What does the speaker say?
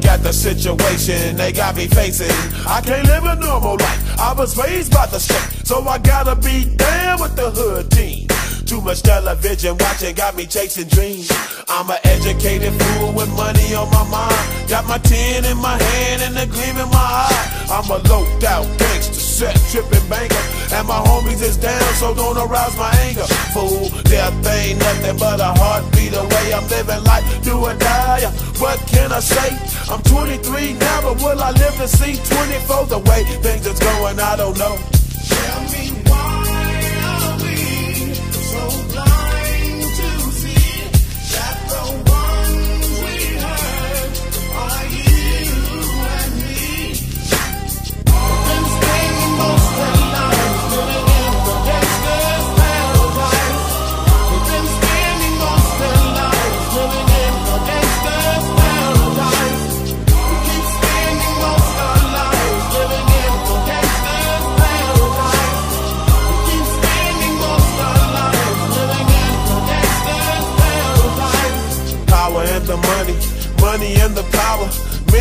the situation they got me facing. I can't live a normal life. I was raised by the street, so I gotta be down with the hood team. Too much television watching got me chasing dreams. I'm an educated fool with money on my mind. Got my tin in my hand and a gleam in my eye. I'm a low out gangster, set tripping banker. And my homies is down, so don't arouse my anger. Fool, death ain't nothing but a heartbeat away. I'm living life, do or die. What can I say? I'm 23 now, but will I live to see 24? The way things is going, I don't know. Tell me